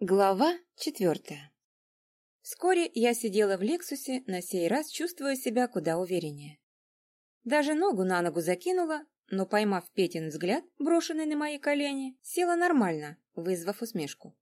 Глава четвертая. Вскоре я сидела в «Лексусе», на сей раз чувствуя себя куда увереннее. Даже ногу на ногу закинула, но, поймав Петин взгляд, брошенный на мои колени, села нормально, вызвав усмешку.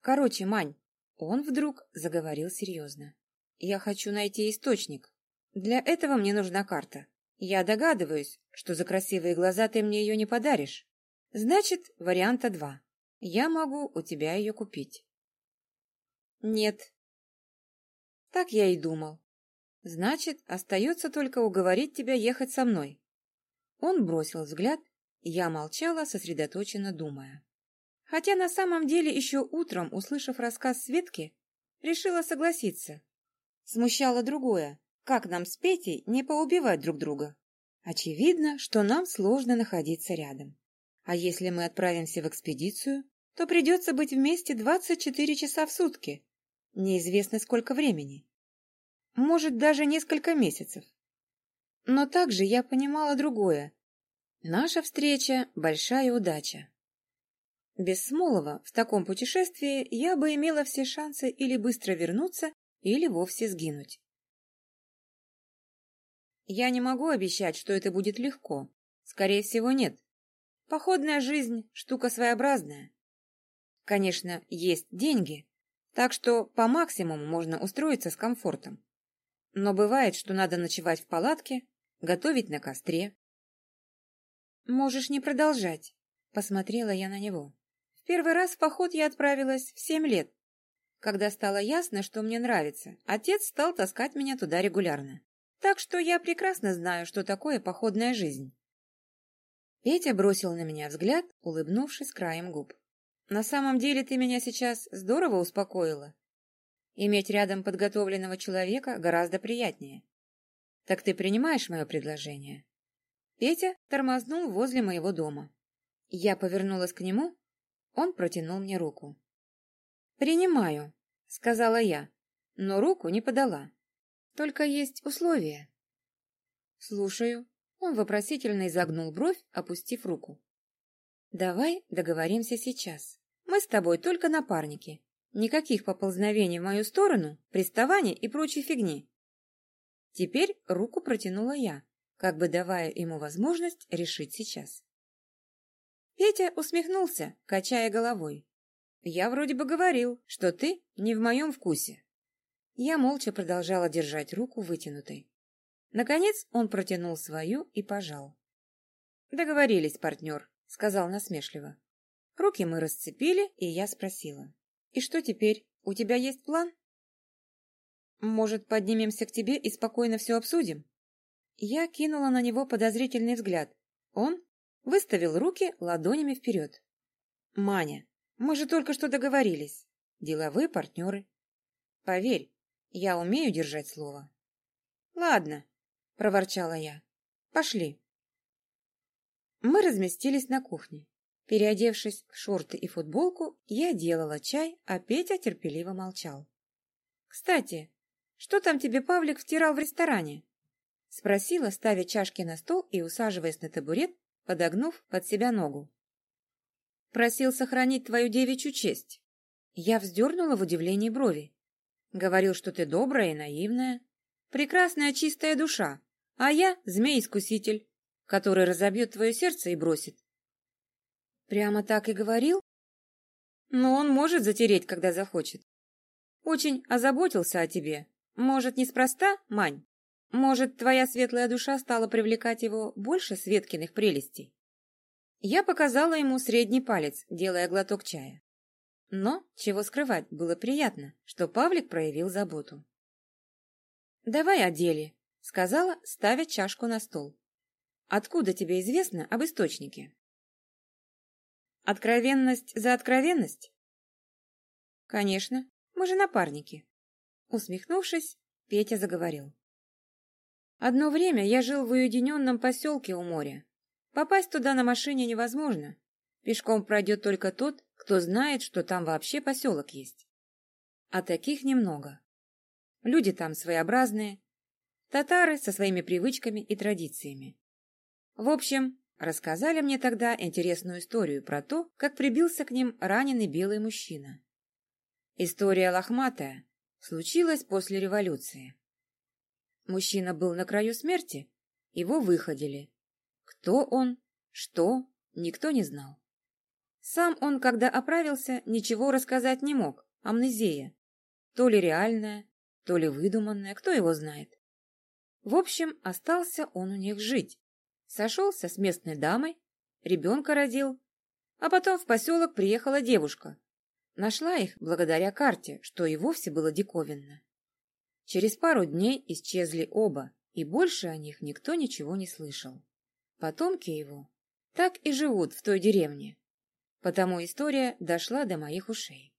«Короче, Мань», — он вдруг заговорил серьезно. «Я хочу найти источник. Для этого мне нужна карта. Я догадываюсь, что за красивые глаза ты мне ее не подаришь. Значит, варианта два. Я могу у тебя ее купить. Нет. Так я и думал. Значит, остается только уговорить тебя ехать со мной. Он бросил взгляд, я молчала, сосредоточенно думая. Хотя на самом деле еще утром, услышав рассказ Светки, решила согласиться. Смущало другое. Как нам с Петей не поубивать друг друга? Очевидно, что нам сложно находиться рядом. А если мы отправимся в экспедицию, то придется быть вместе 24 часа в сутки. Неизвестно сколько времени. Может, даже несколько месяцев. Но также я понимала другое. Наша встреча – большая удача. Без Смолова в таком путешествии я бы имела все шансы или быстро вернуться, или вовсе сгинуть. Я не могу обещать, что это будет легко. Скорее всего, нет. Походная жизнь – штука своеобразная. Конечно, есть деньги, так что по максимуму можно устроиться с комфортом. Но бывает, что надо ночевать в палатке, готовить на костре. «Можешь не продолжать», — посмотрела я на него. В первый раз в поход я отправилась в семь лет. Когда стало ясно, что мне нравится, отец стал таскать меня туда регулярно. Так что я прекрасно знаю, что такое походная жизнь. Петя бросил на меня взгляд, улыбнувшись краем губ. «На самом деле ты меня сейчас здорово успокоила. Иметь рядом подготовленного человека гораздо приятнее. Так ты принимаешь мое предложение?» Петя тормознул возле моего дома. Я повернулась к нему, он протянул мне руку. «Принимаю», — сказала я, но руку не подала. «Только есть условия». «Слушаю», он вопросительно изогнул бровь, опустив руку. «Давай договоримся сейчас. Мы с тобой только напарники. Никаких поползновений в мою сторону, приставаний и прочей фигни». Теперь руку протянула я, как бы давая ему возможность решить сейчас. Петя усмехнулся, качая головой. «Я вроде бы говорил, что ты не в моем вкусе». Я молча продолжала держать руку вытянутой. Наконец он протянул свою и пожал. «Договорились, партнер», — сказал насмешливо. Руки мы расцепили, и я спросила. «И что теперь? У тебя есть план?» «Может, поднимемся к тебе и спокойно все обсудим?» Я кинула на него подозрительный взгляд. Он выставил руки ладонями вперед. «Маня, мы же только что договорились. Деловые партнеры. Поверь, я умею держать слово». «Ладно», — проворчала я. «Пошли». Мы разместились на кухне. Переодевшись в шорты и футболку, я делала чай, а Петя терпеливо молчал. «Кстати, что там тебе Павлик втирал в ресторане?» Спросила, ставя чашки на стол и усаживаясь на табурет, подогнув под себя ногу. «Просил сохранить твою девичью честь». Я вздернула в удивлении брови. Говорил, что ты добрая и наивная. Прекрасная чистая душа, а я змей-искуситель, который разобьет твое сердце и бросит. Прямо так и говорил? Но он может затереть, когда захочет. Очень озаботился о тебе. Может, неспроста, Мань? Может, твоя светлая душа стала привлекать его больше Светкиных прелестей? Я показала ему средний палец, делая глоток чая. Но, чего скрывать, было приятно, что Павлик проявил заботу. «Давай о деле», сказала, ставя чашку на стол. Откуда тебе известно об источнике? Откровенность за откровенность? Конечно, мы же напарники. Усмехнувшись, Петя заговорил. Одно время я жил в уединенном поселке у моря. Попасть туда на машине невозможно. Пешком пройдет только тот, кто знает, что там вообще поселок есть. А таких немного. Люди там своеобразные, Татары со своими привычками и традициями. В общем, рассказали мне тогда интересную историю про то, как прибился к ним раненый белый мужчина. История лохматая, случилась после революции. Мужчина был на краю смерти, его выходили. Кто он, что, никто не знал. Сам он, когда оправился, ничего рассказать не мог, амнезия. То ли реальная, то ли выдуманная, кто его знает. В общем, остался он у них жить. Сошелся с местной дамой, ребенка родил, а потом в поселок приехала девушка. Нашла их благодаря карте, что и вовсе было диковинно. Через пару дней исчезли оба, и больше о них никто ничего не слышал. Потомки его так и живут в той деревне. Потому история дошла до моих ушей.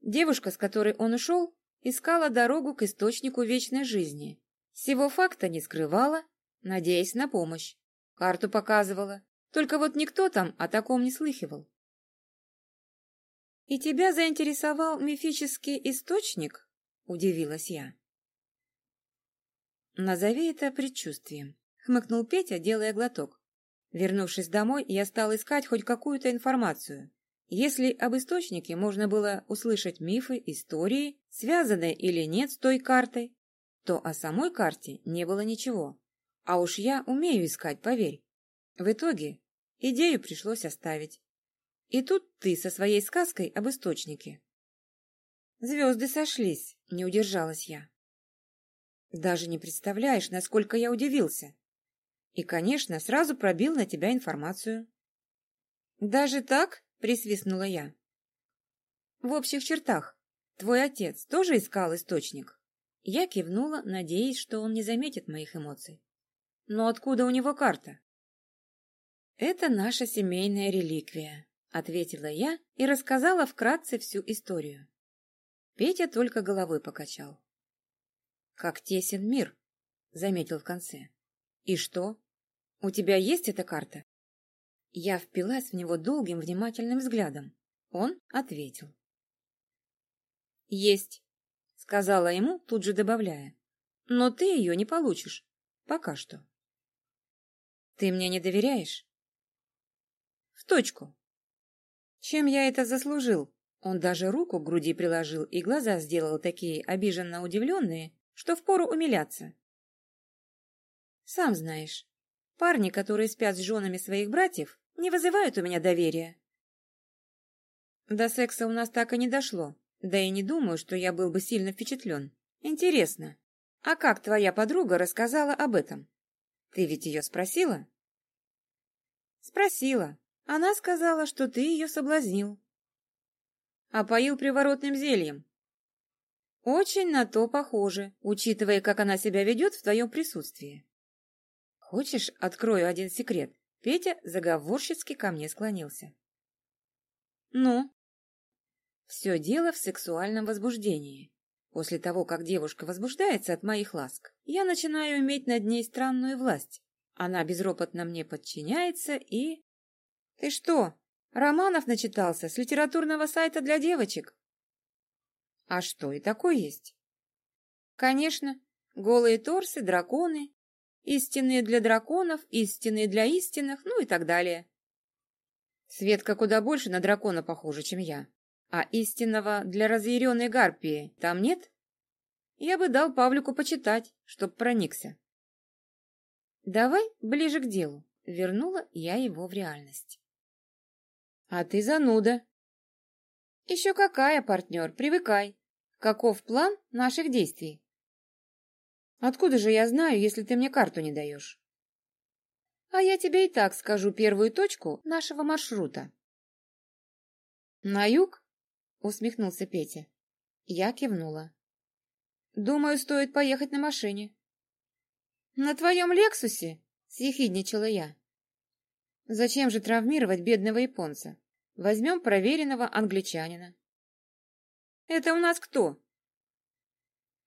Девушка, с которой он ушел, искала дорогу к источнику вечной жизни. Всего факта не скрывала, надеясь на помощь. Карту показывала. Только вот никто там о таком не слыхивал. «И тебя заинтересовал мифический источник?» — удивилась я. «Назови это предчувствием», — хмыкнул Петя, делая глоток. Вернувшись домой, я стал искать хоть какую-то информацию. Если об источнике можно было услышать мифы, истории, связанные или нет с той картой, то о самой карте не было ничего. А уж я умею искать, поверь. В итоге идею пришлось оставить. И тут ты со своей сказкой об источнике. Звезды сошлись, не удержалась я. Даже не представляешь, насколько я удивился. И, конечно, сразу пробил на тебя информацию. Даже так? Присвистнула я. В общих чертах. Твой отец тоже искал источник? Я кивнула, надеясь, что он не заметит моих эмоций. Но откуда у него карта? Это наша семейная реликвия, ответила я и рассказала вкратце всю историю. Петя только головой покачал. Как тесен мир, заметил в конце. И что? У тебя есть эта карта? Я впилась в него долгим внимательным взглядом. Он ответил. Есть, сказала ему, тут же добавляя. Но ты ее не получишь. Пока что. Ты мне не доверяешь? В точку. Чем я это заслужил? Он даже руку к груди приложил и глаза сделал такие обиженно удивленные, что впору умиляться. Сам знаешь, парни, которые спят с женами своих братьев, не вызывают у меня доверия. До секса у нас так и не дошло, да и не думаю, что я был бы сильно впечатлен. Интересно, а как твоя подруга рассказала об этом? Ты ведь ее спросила? Спросила. Она сказала, что ты ее соблазнил. Опоил приворотным зельем. Очень на то похоже, учитывая, как она себя ведет в твоем присутствии. Хочешь, открою один секрет? Петя заговорщицки ко мне склонился. Ну? Все дело в сексуальном возбуждении. После того, как девушка возбуждается от моих ласк, я начинаю иметь над ней странную власть. Она безропотно мне подчиняется и... Ты что, романов начитался с литературного сайта для девочек? А что, и такое есть? Конечно, голые торсы, драконы, истинные для драконов, истинные для истинных, ну и так далее. Светка куда больше на дракона похожа, чем я. А истинного для разъяренной гарпии там нет? Я бы дал Павлику почитать, чтоб проникся. Давай ближе к делу. Вернула я его в реальность. А ты зануда. Еще какая, партнер, привыкай. Каков план наших действий? Откуда же я знаю, если ты мне карту не даешь? А я тебе и так скажу первую точку нашего маршрута. На юг? Усмехнулся Петя. Я кивнула. Думаю, стоит поехать на машине. На твоем Лексусе? Съехидничала я. Зачем же травмировать бедного японца? Возьмем проверенного англичанина. Это у нас кто?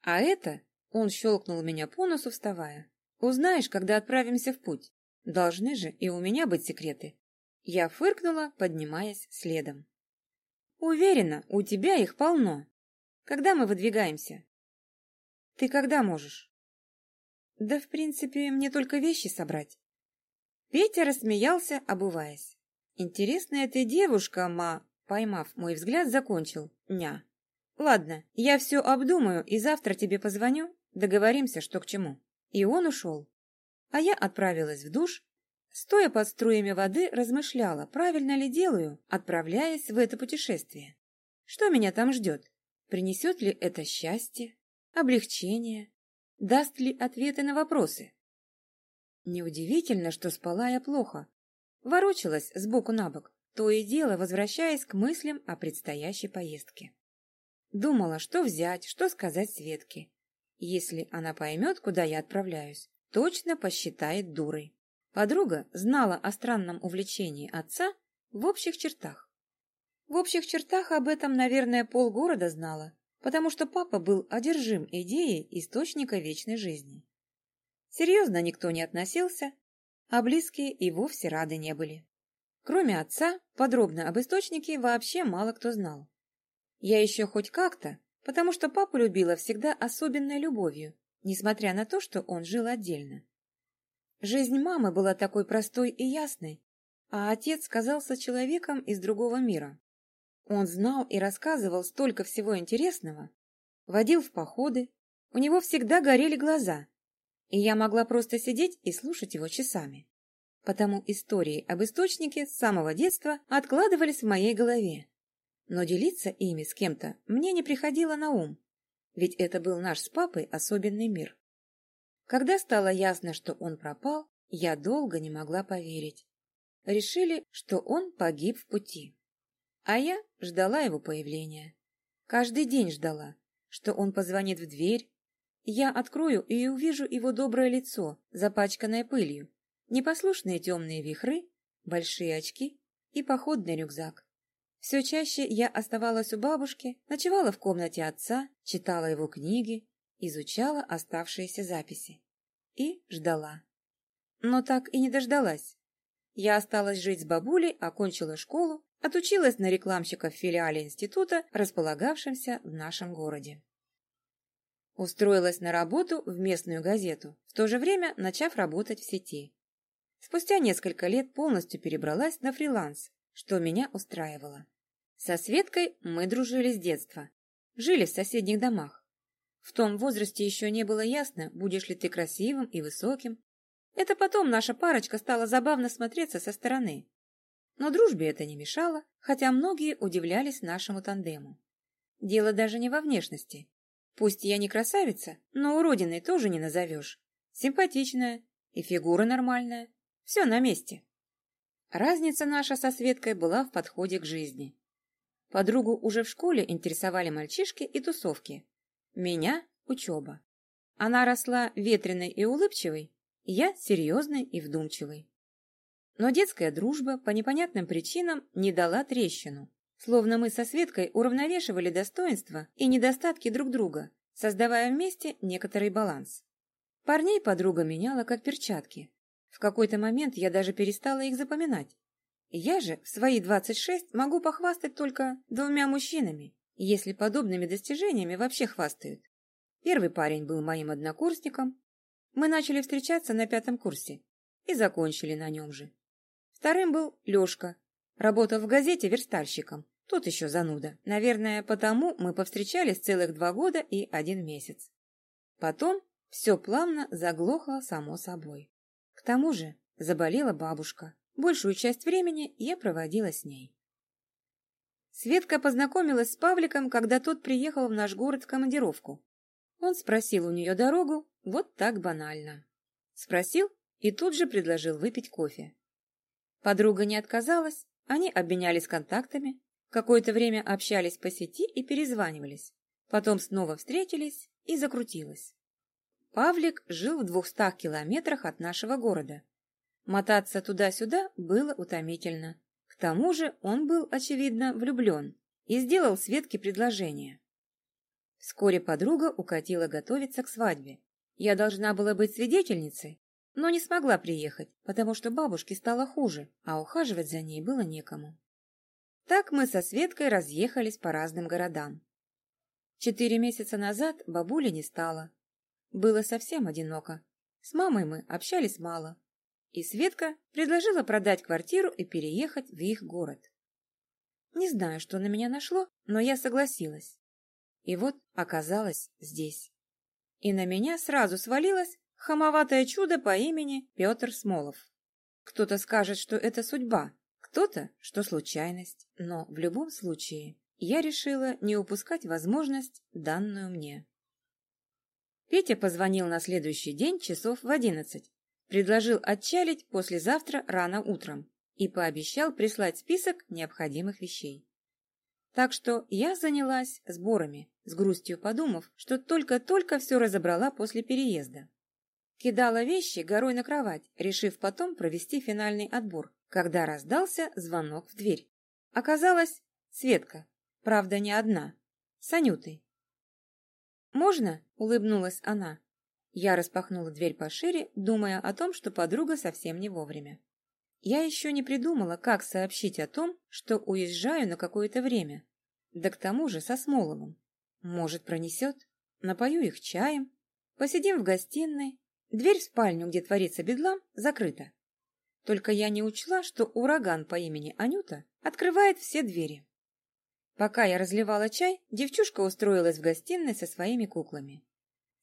А это он щелкнул меня по носу, вставая. «Узнаешь, когда отправимся в путь. Должны же и у меня быть секреты». Я фыркнула, поднимаясь следом. «Уверена, у тебя их полно. Когда мы выдвигаемся?» «Ты когда можешь?» «Да, в принципе, мне только вещи собрать». Петя рассмеялся, обуваясь. «Интересная ты девушка, ма!» Поймав мой взгляд, закончил. «Ня». «Ладно, я все обдумаю и завтра тебе позвоню. Договоримся, что к чему». И он ушел. А я отправилась в душ. Стоя под струями воды, размышляла, правильно ли делаю, отправляясь в это путешествие. Что меня там ждет? Принесет ли это счастье, облегчение? Даст ли ответы на вопросы? Неудивительно, что спала я плохо. Ворочалась сбоку на бок, то и дело возвращаясь к мыслям о предстоящей поездке. Думала, что взять, что сказать Светке. Если она поймет, куда я отправляюсь, точно посчитает дурой. Подруга знала о странном увлечении отца в общих чертах. В общих чертах об этом, наверное, полгорода знала, потому что папа был одержим идеей источника вечной жизни. Серьезно никто не относился, а близкие и вовсе рады не были. Кроме отца, подробно об источнике вообще мало кто знал. Я еще хоть как-то, потому что папу любила всегда особенной любовью, несмотря на то, что он жил отдельно. Жизнь мамы была такой простой и ясной, а отец казался человеком из другого мира. Он знал и рассказывал столько всего интересного, водил в походы, у него всегда горели глаза, и я могла просто сидеть и слушать его часами. Потому истории об источнике с самого детства откладывались в моей голове. Но делиться ими с кем-то мне не приходило на ум, ведь это был наш с папой особенный мир. Когда стало ясно, что он пропал, я долго не могла поверить. Решили, что он погиб в пути. А я ждала его появления. Каждый день ждала, что он позвонит в дверь, я открою и увижу его доброе лицо, запачканное пылью, непослушные темные вихры, большие очки и походный рюкзак. Все чаще я оставалась у бабушки, ночевала в комнате отца, читала его книги, изучала оставшиеся записи. И ждала. Но так и не дождалась. Я осталась жить с бабулей, окончила школу, отучилась на рекламщика в филиале института, располагавшемся в нашем городе. Устроилась на работу в местную газету, в то же время начав работать в сети. Спустя несколько лет полностью перебралась на фриланс, что меня устраивало. Со Светкой мы дружили с детства, жили в соседних домах. В том возрасте еще не было ясно, будешь ли ты красивым и высоким. Это потом наша парочка стала забавно смотреться со стороны. Но дружбе это не мешало, хотя многие удивлялись нашему тандему. Дело даже не во внешности. Пусть я не красавица, но уродиной тоже не назовешь. Симпатичная и фигура нормальная. Все на месте. Разница наша со Светкой была в подходе к жизни. Подругу уже в школе интересовали мальчишки и тусовки. Меня – учеба. Она росла ветреной и улыбчивой, я – серьезной и вдумчивой. Но детская дружба по непонятным причинам не дала трещину. Словно мы со Светкой уравновешивали достоинства и недостатки друг друга, создавая вместе некоторый баланс. Парней подруга меняла как перчатки. В какой-то момент я даже перестала их запоминать. Я же в свои 26 могу похвастать только двумя мужчинами, если подобными достижениями вообще хвастают. Первый парень был моим однокурсником. Мы начали встречаться на пятом курсе и закончили на нем же. Вторым был Лешка, Работал в газете верстальщиком. Тут еще зануда. Наверное, потому мы повстречались целых два года и один месяц. Потом все плавно заглохло само собой. К тому же заболела бабушка. Большую часть времени я проводила с ней. Светка познакомилась с Павликом, когда тот приехал в наш город в командировку. Он спросил у нее дорогу, вот так банально. Спросил и тут же предложил выпить кофе. Подруга не отказалась, они обменялись контактами, какое-то время общались по сети и перезванивались. Потом снова встретились и закрутилось. Павлик жил в двухстах километрах от нашего города. Мотаться туда-сюда было утомительно. К тому же он был, очевидно, влюблен и сделал Светке предложение. Вскоре подруга укатила готовиться к свадьбе. Я должна была быть свидетельницей, но не смогла приехать, потому что бабушке стало хуже, а ухаживать за ней было некому. Так мы со Светкой разъехались по разным городам. Четыре месяца назад бабули не стало. Было совсем одиноко. С мамой мы общались мало. И Светка предложила продать квартиру и переехать в их город. Не знаю, что на меня нашло, но я согласилась. И вот оказалась здесь. И на меня сразу свалилось хамоватое чудо по имени Петр Смолов. Кто-то скажет, что это судьба, кто-то, что случайность, но в любом случае я решила не упускать возможность, данную мне. Петя позвонил на следующий день часов в одиннадцать, предложил отчалить послезавтра рано утром и пообещал прислать список необходимых вещей. Так что я занялась сборами, с грустью подумав, что только-только все разобрала после переезда. Кидала вещи горой на кровать, решив потом провести финальный отбор, когда раздался звонок в дверь. Оказалось, Светка, правда не одна, с Анютой. «Можно?» — улыбнулась она. Я распахнула дверь пошире, думая о том, что подруга совсем не вовремя. Я еще не придумала, как сообщить о том, что уезжаю на какое-то время. Да к тому же со Смоловым. Может, пронесет? Напою их чаем. Посидим в гостиной. Дверь в спальню, где творится бедлам, закрыта. Только я не учла, что ураган по имени Анюта открывает все двери. Пока я разливала чай, девчушка устроилась в гостиной со своими куклами.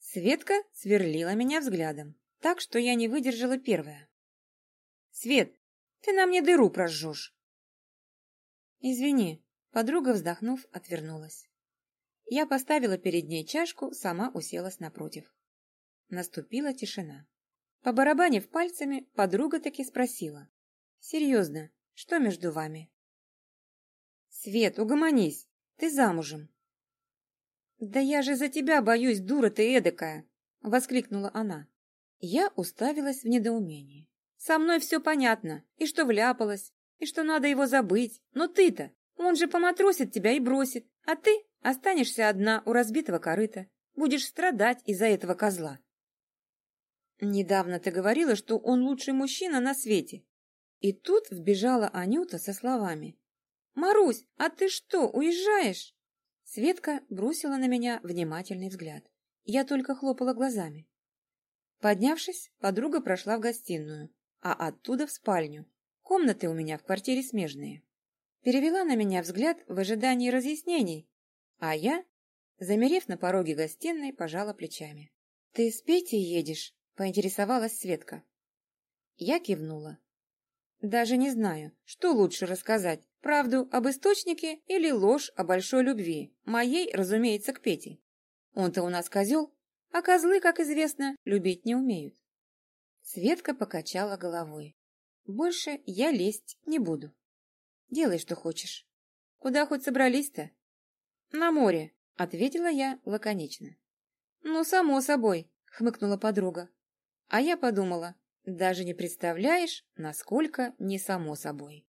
Светка сверлила меня взглядом, так что я не выдержала первая. «Свет, ты на мне дыру прожжешь!» «Извини», — подруга, вздохнув, отвернулась. Я поставила перед ней чашку, сама уселась напротив. Наступила тишина. По барабанив пальцами, подруга таки спросила. «Серьезно, что между вами?» «Свет, угомонись, ты замужем». «Да я же за тебя боюсь, дура ты эдакая!» — воскликнула она. Я уставилась в недоумении. «Со мной все понятно, и что вляпалась, и что надо его забыть. Но ты-то, он же поматросит тебя и бросит, а ты останешься одна у разбитого корыта, будешь страдать из-за этого козла». Недавно ты говорила, что он лучший мужчина на свете. И тут вбежала Анюта со словами. «Марусь, а ты что, уезжаешь?» Светка бросила на меня внимательный взгляд. Я только хлопала глазами. Поднявшись, подруга прошла в гостиную, а оттуда в спальню. Комнаты у меня в квартире смежные. Перевела на меня взгляд в ожидании разъяснений, а я, замерев на пороге гостиной, пожала плечами. «Ты с Петей едешь?» поинтересовалась Светка. Я кивнула. Даже не знаю, что лучше рассказать, правду об источнике или ложь о большой любви, моей, разумеется, к Пете. Он-то у нас козел, а козлы, как известно, любить не умеют. Светка покачала головой. Больше я лезть не буду. Делай, что хочешь. Куда хоть собрались-то? На море, ответила я лаконично. Ну, само собой, хмыкнула подруга. А я подумала, даже не представляешь, насколько не само собой.